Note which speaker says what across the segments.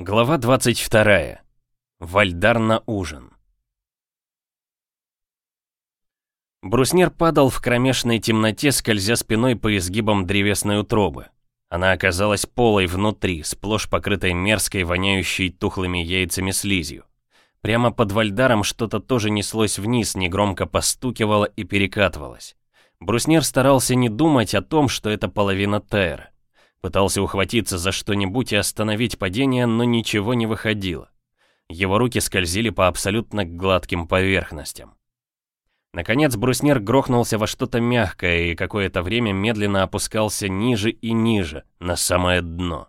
Speaker 1: Глава 22. Вальдар на ужин. Бруснер падал в кромешной темноте, скользя спиной по изгибам древесной утробы. Она оказалась полой внутри, сплошь покрытой мерзкой, воняющей тухлыми яйцами слизью. Прямо под Вальдаром что-то тоже неслось вниз, негромко постукивало и перекатывалось. Бруснер старался не думать о том, что это половина Тайра. Пытался ухватиться за что-нибудь и остановить падение, но ничего не выходило. Его руки скользили по абсолютно гладким поверхностям. Наконец бруснер грохнулся во что-то мягкое и какое-то время медленно опускался ниже и ниже, на самое дно.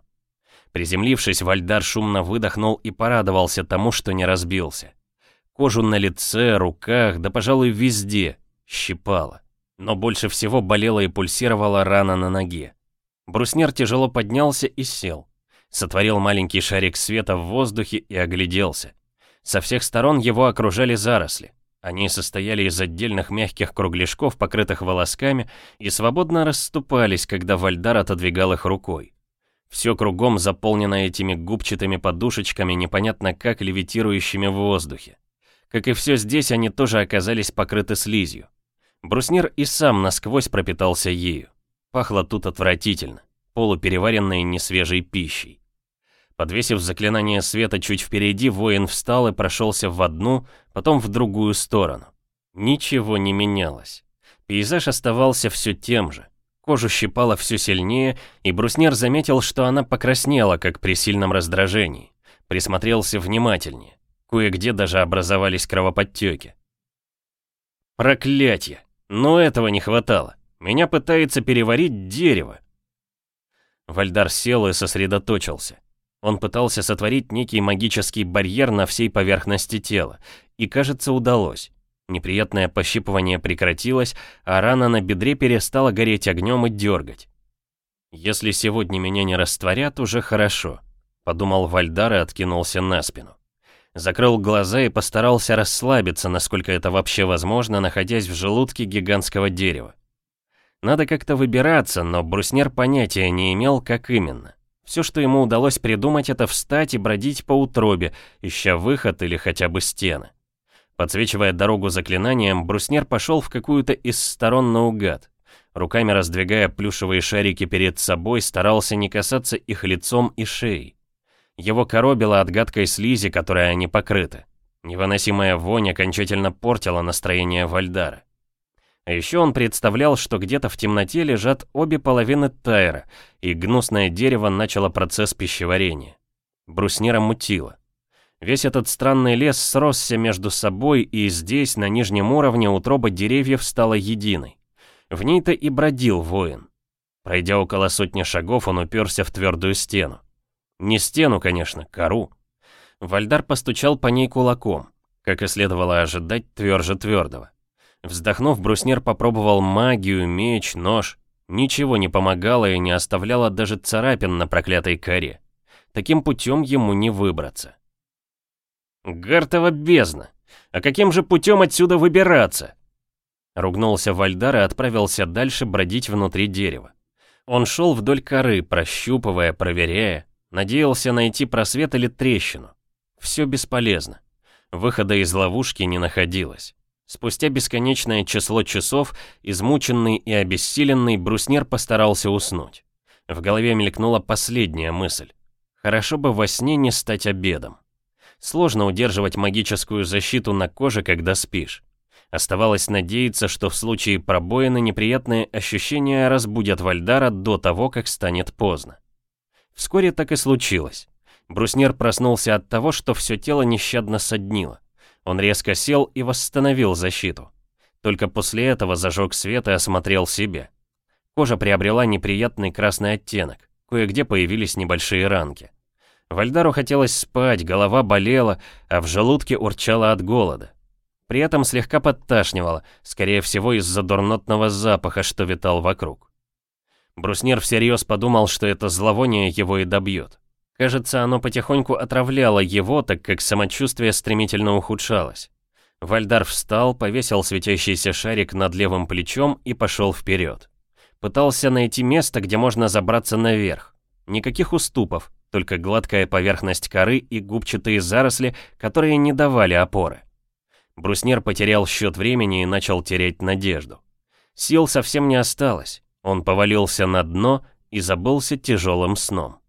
Speaker 1: Приземлившись, Вальдар шумно выдохнул и порадовался тому, что не разбился. Кожу на лице, руках, да, пожалуй, везде щипало. Но больше всего болела и пульсировала рана на ноге. Бруснер тяжело поднялся и сел. Сотворил маленький шарик света в воздухе и огляделся. Со всех сторон его окружали заросли. Они состояли из отдельных мягких кругляшков, покрытых волосками, и свободно расступались, когда Вальдар отодвигал их рукой. Все кругом заполнено этими губчатыми подушечками, непонятно как левитирующими в воздухе. Как и все здесь, они тоже оказались покрыты слизью. Бруснир и сам насквозь пропитался ею. Пахло тут отвратительно, полупереваренной несвежей пищей. Подвесив заклинание света чуть впереди, воин встал и прошелся в одну, потом в другую сторону. Ничего не менялось. Пейзаж оставался все тем же. Кожу щипало все сильнее, и бруснер заметил, что она покраснела, как при сильном раздражении. Присмотрелся внимательнее. Кое-где даже образовались кровоподтеки. Проклятье! Но этого не хватало. Меня пытается переварить дерево. Вальдар сел и сосредоточился. Он пытался сотворить некий магический барьер на всей поверхности тела, и, кажется, удалось. Неприятное пощипывание прекратилось, а рана на бедре перестала гореть огнем и дергать. «Если сегодня меня не растворят, уже хорошо», — подумал Вальдар и откинулся на спину. Закрыл глаза и постарался расслабиться, насколько это вообще возможно, находясь в желудке гигантского дерева. Надо как-то выбираться, но бруснер понятия не имел, как именно. Все, что ему удалось придумать, это встать и бродить по утробе, ища выход или хотя бы стены. Подсвечивая дорогу заклинанием, бруснер пошел в какую-то из сторон наугад. Руками раздвигая плюшевые шарики перед собой, старался не касаться их лицом и шеей. Его коробило от гадкой слизи, которой они покрыты. Невыносимая вонь окончательно портила настроение Вальдара. А еще он представлял, что где-то в темноте лежат обе половины тайра, и гнусное дерево начало процесс пищеварения. Бруснира мутило. Весь этот странный лес сросся между собой, и здесь, на нижнем уровне, утроба деревьев стала единой. В ней-то и бродил воин. Пройдя около сотни шагов, он уперся в твердую стену. Не стену, конечно, кору. Вальдар постучал по ней кулаком. Как и следовало ожидать, тверже твердого. Вздохнув, Бруснер попробовал магию, меч, нож. Ничего не помогало и не оставляло даже царапин на проклятой коре. Таким путем ему не выбраться. «Гартова бездна! А каким же путем отсюда выбираться?» Ругнулся Вальдар и отправился дальше бродить внутри дерева. Он шел вдоль коры, прощупывая, проверяя, надеялся найти просвет или трещину. Все бесполезно. Выхода из ловушки не находилось. Спустя бесконечное число часов, измученный и обессиленный, бруснер постарался уснуть. В голове мелькнула последняя мысль. Хорошо бы во сне не стать обедом. Сложно удерживать магическую защиту на коже, когда спишь. Оставалось надеяться, что в случае пробоины неприятные ощущения разбудят Вальдара до того, как станет поздно. Вскоре так и случилось. Бруснер проснулся от того, что все тело нещадно соднило. Он резко сел и восстановил защиту. Только после этого зажег свет и осмотрел себе. Кожа приобрела неприятный красный оттенок. Кое-где появились небольшие ранки. Вальдару хотелось спать, голова болела, а в желудке урчала от голода. При этом слегка подташнивало, скорее всего из-за дурнотного запаха, что витал вокруг. Бруснер всерьез подумал, что это зловоние его и добьет. Кажется, оно потихоньку отравляло его, так как самочувствие стремительно ухудшалось. Вальдар встал, повесил светящийся шарик над левым плечом и пошел вперед. Пытался найти место, где можно забраться наверх. Никаких уступов, только гладкая поверхность коры и губчатые заросли, которые не давали опоры. Бруснер потерял счет времени и начал терять надежду. Сил совсем не осталось, он повалился на дно и забылся тяжелым сном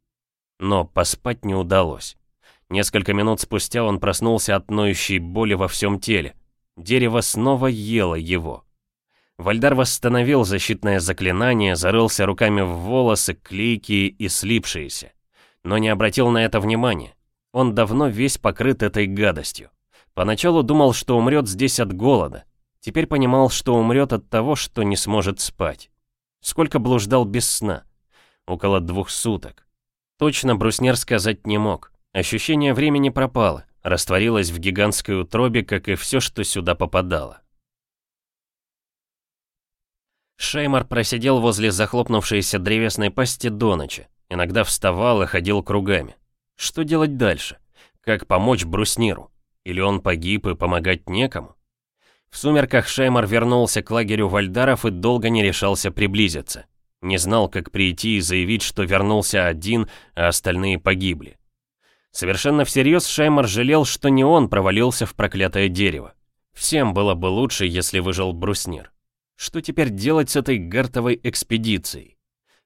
Speaker 1: но поспать не удалось. Несколько минут спустя он проснулся от ноющей боли во всем теле. Дерево снова ело его. Вальдар восстановил защитное заклинание, зарылся руками в волосы, клейкие и слипшиеся. Но не обратил на это внимания. Он давно весь покрыт этой гадостью. Поначалу думал, что умрет здесь от голода. Теперь понимал, что умрет от того, что не сможет спать. Сколько блуждал без сна? Около двух суток. Точно бруснер сказать не мог. Ощущение времени пропало, растворилось в гигантской утробе, как и все, что сюда попадало. Шеймар просидел возле захлопнувшейся древесной пасти до ночи, иногда вставал и ходил кругами. Что делать дальше? Как помочь брусниру? Или он погиб и помогать некому? В сумерках Шеймар вернулся к лагерю вальдаров и долго не решался приблизиться. Не знал, как прийти и заявить, что вернулся один, а остальные погибли. Совершенно всерьез Шаймар жалел, что не он провалился в проклятое дерево. Всем было бы лучше, если выжил бруснир. Что теперь делать с этой гартовой экспедицией?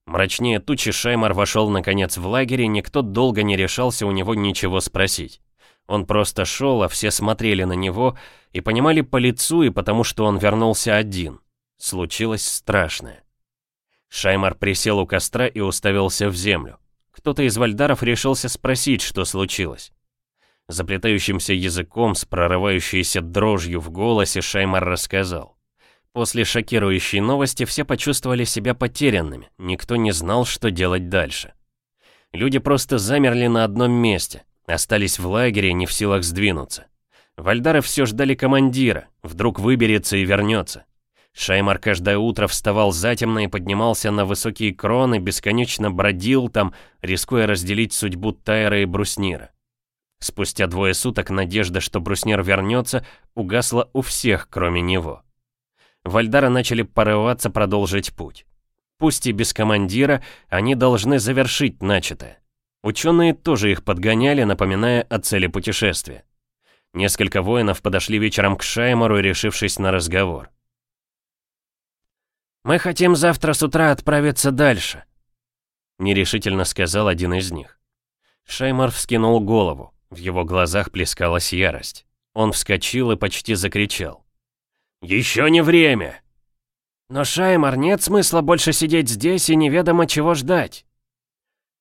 Speaker 1: Мрачнее тучи Шаймар вошел наконец в лагерь, и никто долго не решался у него ничего спросить. Он просто шел, а все смотрели на него и понимали по лицу и потому, что он вернулся один. Случилось страшное. Шаймар присел у костра и уставился в землю. Кто-то из вальдаров решился спросить, что случилось. Заплетающимся языком, с прорывающейся дрожью в голосе, Шаймар рассказал. После шокирующей новости все почувствовали себя потерянными, никто не знал, что делать дальше. Люди просто замерли на одном месте, остались в лагере, не в силах сдвинуться. Вальдары все ждали командира, вдруг выберется и вернется. Шаймар каждое утро вставал затемно и поднимался на высокие кроны, бесконечно бродил там, рискуя разделить судьбу Тайра и Бруснира. Спустя двое суток надежда, что Бруснир вернется, угасла у всех, кроме него. Вальдары начали порываться продолжить путь. Пусть и без командира, они должны завершить начатое. Ученые тоже их подгоняли, напоминая о цели путешествия. Несколько воинов подошли вечером к Шаймару, решившись на разговор. «Мы хотим завтра с утра отправиться дальше», — нерешительно сказал один из них. Шаймар вскинул голову, в его глазах плескалась ярость. Он вскочил и почти закричал. «Еще не время!» «Но, Шаймар, нет смысла больше сидеть здесь и неведомо чего ждать».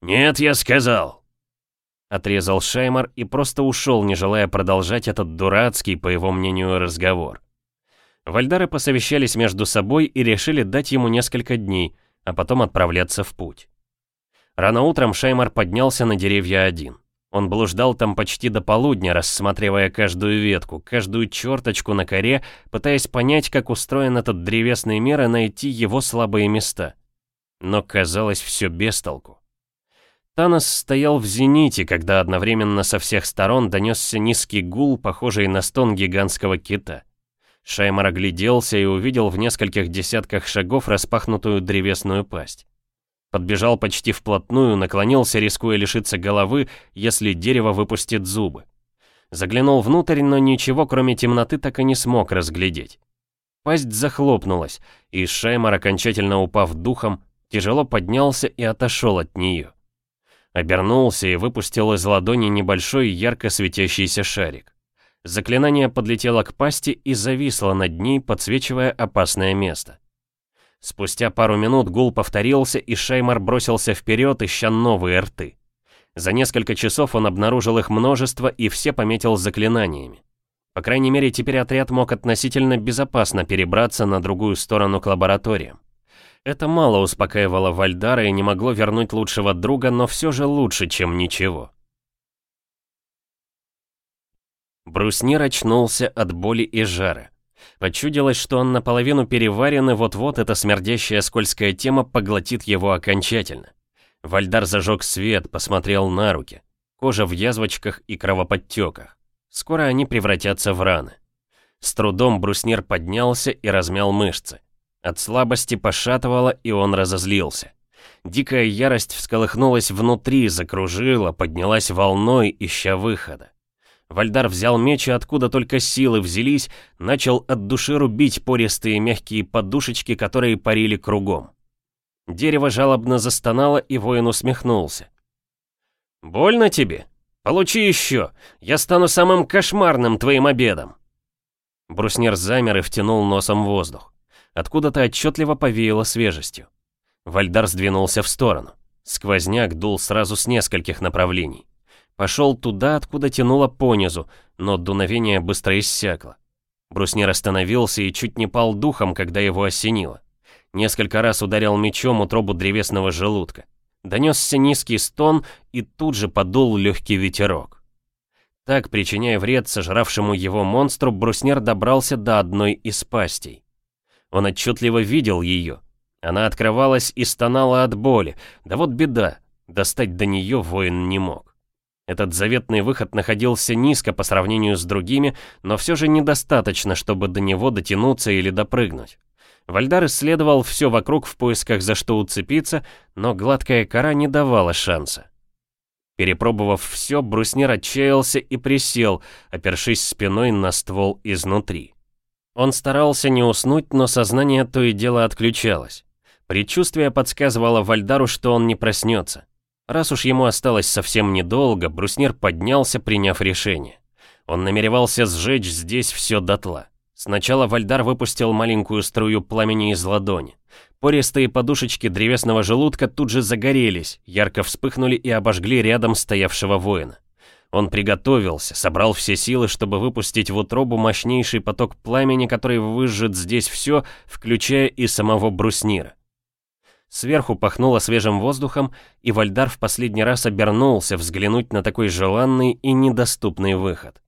Speaker 1: «Нет, я сказал!» Отрезал Шаймар и просто ушел, не желая продолжать этот дурацкий, по его мнению, разговор. Вальдары посовещались между собой и решили дать ему несколько дней, а потом отправляться в путь. Рано утром Шаймар поднялся на деревья один. Он блуждал там почти до полудня, рассматривая каждую ветку, каждую черточку на коре, пытаясь понять, как устроен этот древесный мир и найти его слабые места. Но казалось все без толку. Танос стоял в зените, когда одновременно со всех сторон донесся низкий гул, похожий на стон гигантского кита. Шаймар огляделся и увидел в нескольких десятках шагов распахнутую древесную пасть. Подбежал почти вплотную, наклонился, рискуя лишиться головы, если дерево выпустит зубы. Заглянул внутрь, но ничего, кроме темноты, так и не смог разглядеть. Пасть захлопнулась, и Шаймар, окончательно упав духом, тяжело поднялся и отошел от нее. Обернулся и выпустил из ладони небольшой ярко светящийся шарик. Заклинание подлетело к пасти и зависло над ней, подсвечивая опасное место. Спустя пару минут гул повторился, и Шаймар бросился вперед, ища новые рты. За несколько часов он обнаружил их множество и все пометил заклинаниями. По крайней мере, теперь отряд мог относительно безопасно перебраться на другую сторону к лабораториям. Это мало успокаивало Вальдара и не могло вернуть лучшего друга, но все же лучше, чем ничего. Бруснир очнулся от боли и жара. Почудилось, что он наполовину переварен, и вот-вот эта смердящая скользкая тема поглотит его окончательно. Вальдар зажег свет, посмотрел на руки. Кожа в язвочках и кровоподтеках. Скоро они превратятся в раны. С трудом бруснир поднялся и размял мышцы. От слабости пошатывало, и он разозлился. Дикая ярость всколыхнулась внутри, закружила, поднялась волной, ища выхода. Вальдар взял меч и откуда только силы взялись, начал от души рубить пористые мягкие подушечки, которые парили кругом. Дерево жалобно застонало, и воин усмехнулся. «Больно тебе? Получи еще! Я стану самым кошмарным твоим обедом!» Бруснер замер и втянул носом воздух. Откуда-то отчетливо повеяло свежестью. Вальдар сдвинулся в сторону. Сквозняк дул сразу с нескольких направлений. Пошел туда, откуда тянуло понизу, но дуновение быстро иссякло. Бруснир остановился и чуть не пал духом, когда его осенило. Несколько раз ударил мечом утробу древесного желудка. Донесся низкий стон и тут же подул легкий ветерок. Так, причиняя вред сожравшему его монстру, Бруснер добрался до одной из пастей. Он отчетливо видел ее. Она открывалась и стонала от боли, да вот беда, достать до нее воин не мог. Этот заветный выход находился низко по сравнению с другими, но все же недостаточно, чтобы до него дотянуться или допрыгнуть. Вальдар исследовал все вокруг в поисках за что уцепиться, но гладкая кора не давала шанса. Перепробовав все, бруснир отчаялся и присел, опершись спиной на ствол изнутри. Он старался не уснуть, но сознание то и дело отключалось. Предчувствие подсказывало Вальдару, что он не проснется. Раз уж ему осталось совсем недолго, бруснир поднялся, приняв решение. Он намеревался сжечь здесь все дотла. Сначала Вальдар выпустил маленькую струю пламени из ладони. Пористые подушечки древесного желудка тут же загорелись, ярко вспыхнули и обожгли рядом стоявшего воина. Он приготовился, собрал все силы, чтобы выпустить в утробу мощнейший поток пламени, который выжжет здесь все, включая и самого бруснира. Сверху пахнуло свежим воздухом, и Вальдар в последний раз обернулся взглянуть на такой желанный и недоступный выход.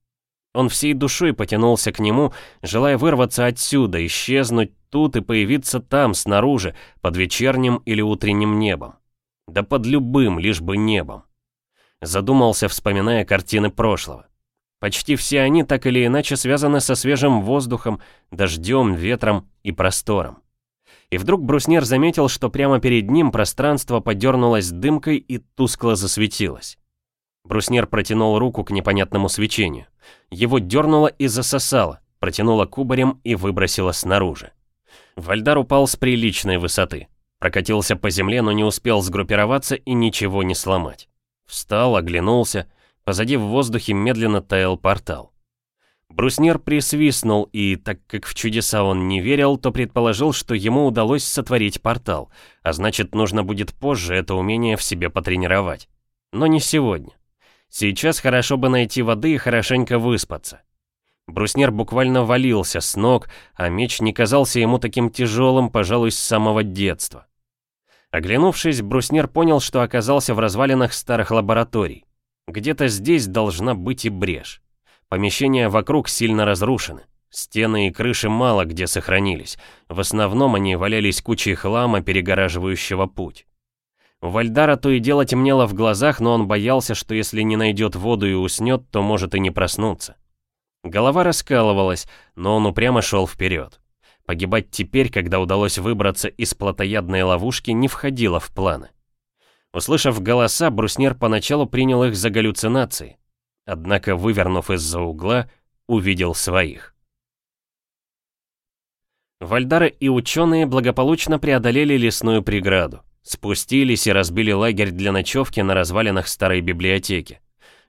Speaker 1: Он всей душой потянулся к нему, желая вырваться отсюда, исчезнуть тут и появиться там, снаружи, под вечерним или утренним небом. Да под любым, лишь бы небом. Задумался, вспоминая картины прошлого. Почти все они так или иначе связаны со свежим воздухом, дождем, ветром и простором и вдруг бруснер заметил, что прямо перед ним пространство подернулось дымкой и тускло засветилось. Бруснер протянул руку к непонятному свечению. Его дернуло и засосало, протянуло кубарем и выбросило снаружи. Вальдар упал с приличной высоты. Прокатился по земле, но не успел сгруппироваться и ничего не сломать. Встал, оглянулся. Позади в воздухе медленно таял портал. Бруснир присвистнул и, так как в чудеса он не верил, то предположил, что ему удалось сотворить портал, а значит, нужно будет позже это умение в себе потренировать. Но не сегодня. Сейчас хорошо бы найти воды и хорошенько выспаться. Бруснир буквально валился с ног, а меч не казался ему таким тяжелым, пожалуй, с самого детства. Оглянувшись, Бруснир понял, что оказался в развалинах старых лабораторий. Где-то здесь должна быть и брешь. Помещения вокруг сильно разрушены. Стены и крыши мало где сохранились. В основном они валялись кучей хлама, перегораживающего путь. У Вальдара то и дело темнело в глазах, но он боялся, что если не найдет воду и уснет, то может и не проснуться. Голова раскалывалась, но он упрямо шел вперед. Погибать теперь, когда удалось выбраться из плотоядной ловушки, не входило в планы. Услышав голоса, бруснер поначалу принял их за галлюцинации однако, вывернув из-за угла, увидел своих. Вальдары и ученые благополучно преодолели лесную преграду, спустились и разбили лагерь для ночевки на развалинах старой библиотеки.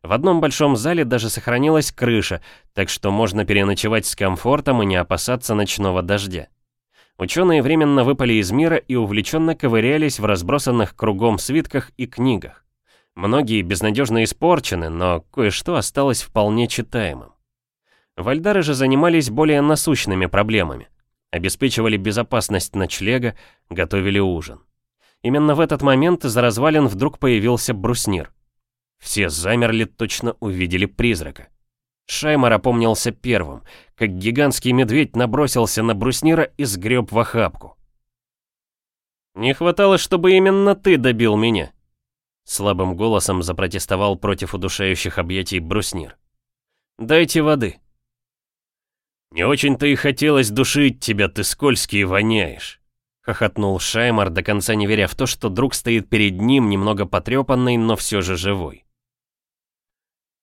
Speaker 1: В одном большом зале даже сохранилась крыша, так что можно переночевать с комфортом и не опасаться ночного дождя. Ученые временно выпали из мира и увлеченно ковырялись в разбросанных кругом свитках и книгах. Многие безнадежно испорчены, но кое-что осталось вполне читаемым. Вальдары же занимались более насущными проблемами. Обеспечивали безопасность ночлега, готовили ужин. Именно в этот момент из развалин вдруг появился бруснир. Все замерли, точно увидели призрака. Шаймар опомнился первым, как гигантский медведь набросился на бруснира и сгреб в охапку. «Не хватало, чтобы именно ты добил меня», Слабым голосом запротестовал против удушающих объятий бруснир. «Дайте воды». «Не очень-то и хотелось душить тебя, ты скользкий и воняешь», — хохотнул Шаймар, до конца не веря в то, что друг стоит перед ним, немного потрепанный, но все же живой.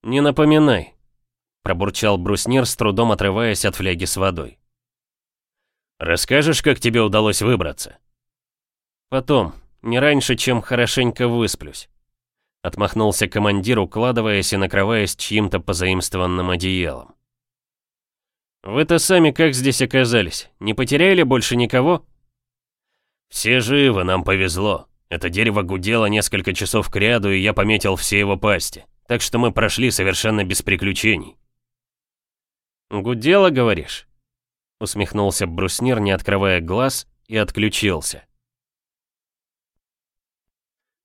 Speaker 1: «Не напоминай», — пробурчал бруснир, с трудом отрываясь от фляги с водой. «Расскажешь, как тебе удалось выбраться?» «Потом, не раньше, чем хорошенько высплюсь. Отмахнулся командир, укладываясь и накрываясь чьим-то позаимствованным одеялом. «Вы-то сами как здесь оказались? Не потеряли больше никого?» «Все живы, нам повезло. Это дерево гудело несколько часов кряду, и я пометил все его пасти. Так что мы прошли совершенно без приключений». «Гудело, говоришь?» Усмехнулся бруснир, не открывая глаз, и отключился.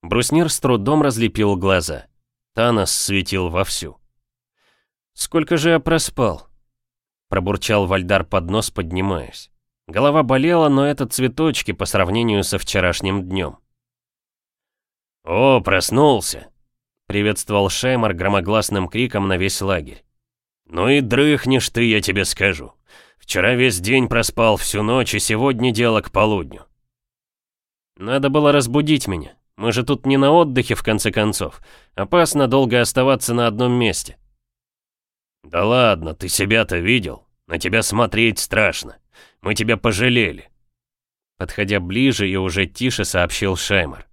Speaker 1: Бруснир с трудом разлепил глаза. Танос светил вовсю. «Сколько же я проспал?» Пробурчал Вальдар под нос, поднимаясь. Голова болела, но это цветочки по сравнению со вчерашним днем. «О, проснулся!» Приветствовал Шаймар громогласным криком на весь лагерь. «Ну и дрыхнешь ты, я тебе скажу. Вчера весь день проспал, всю ночь, и сегодня дело к полудню». «Надо было разбудить меня», мы же тут не на отдыхе, в конце концов. Опасно долго оставаться на одном месте». «Да ладно, ты себя-то видел? На тебя смотреть страшно. Мы тебя пожалели». Подходя ближе и уже тише, сообщил Шаймар.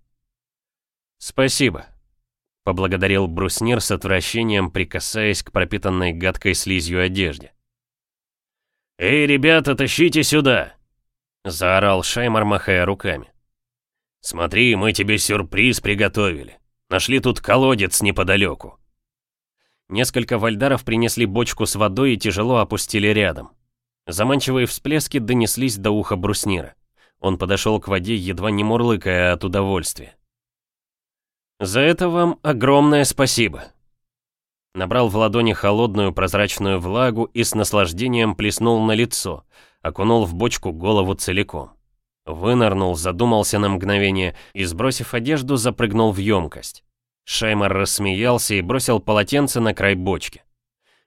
Speaker 1: «Спасибо», — поблагодарил бруснир с отвращением, прикасаясь к пропитанной гадкой слизью одежде. «Эй, ребята, тащите сюда!» — заорал Шаймар, махая руками. «Смотри, мы тебе сюрприз приготовили. Нашли тут колодец неподалеку». Несколько вальдаров принесли бочку с водой и тяжело опустили рядом. Заманчивые всплески донеслись до уха бруснира. Он подошел к воде, едва не мурлыкая от удовольствия. «За это вам огромное спасибо!» Набрал в ладони холодную прозрачную влагу и с наслаждением плеснул на лицо, окунул в бочку голову целиком. Вынырнул, задумался на мгновение и, сбросив одежду, запрыгнул в емкость. Шаймар рассмеялся и бросил полотенце на край бочки.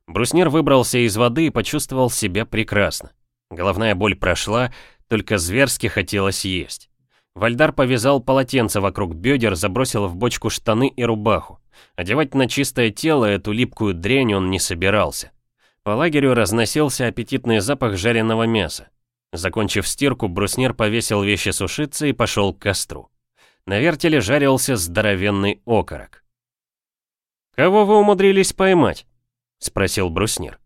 Speaker 1: Бруснир выбрался из воды и почувствовал себя прекрасно. Головная боль прошла, только зверски хотелось есть. Вальдар повязал полотенце вокруг бедер, забросил в бочку штаны и рубаху. Одевать на чистое тело эту липкую дрянь он не собирался. По лагерю разносился аппетитный запах жареного мяса. Закончив стирку, бруснер повесил вещи сушиться и пошел к костру. На вертеле жарился здоровенный окорок. «Кого вы умудрились поймать?» — спросил Бруснер.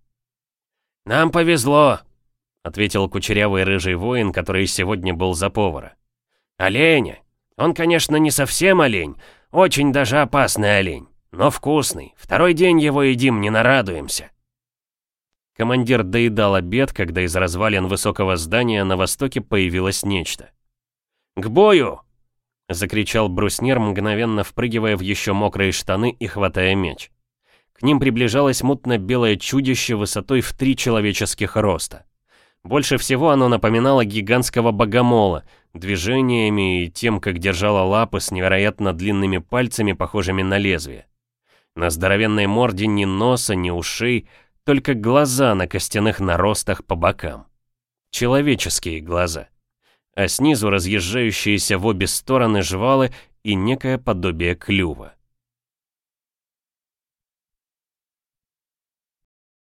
Speaker 1: «Нам повезло», — ответил кучерявый рыжий воин, который сегодня был за повара. «Оленя. Он, конечно, не совсем олень, очень даже опасный олень, но вкусный. Второй день его едим, не нарадуемся». Командир доедал обед, когда из развалин высокого здания на востоке появилось нечто. «К бою!» — закричал Бруснер, мгновенно впрыгивая в еще мокрые штаны и хватая меч. К ним приближалось мутно-белое чудище высотой в три человеческих роста. Больше всего оно напоминало гигантского богомола, движениями и тем, как держало лапы с невероятно длинными пальцами, похожими на лезвие. На здоровенной морде ни носа, ни ушей, только глаза на костяных наростах по бокам. Человеческие глаза. А снизу разъезжающиеся в обе стороны жвалы и некое подобие клюва.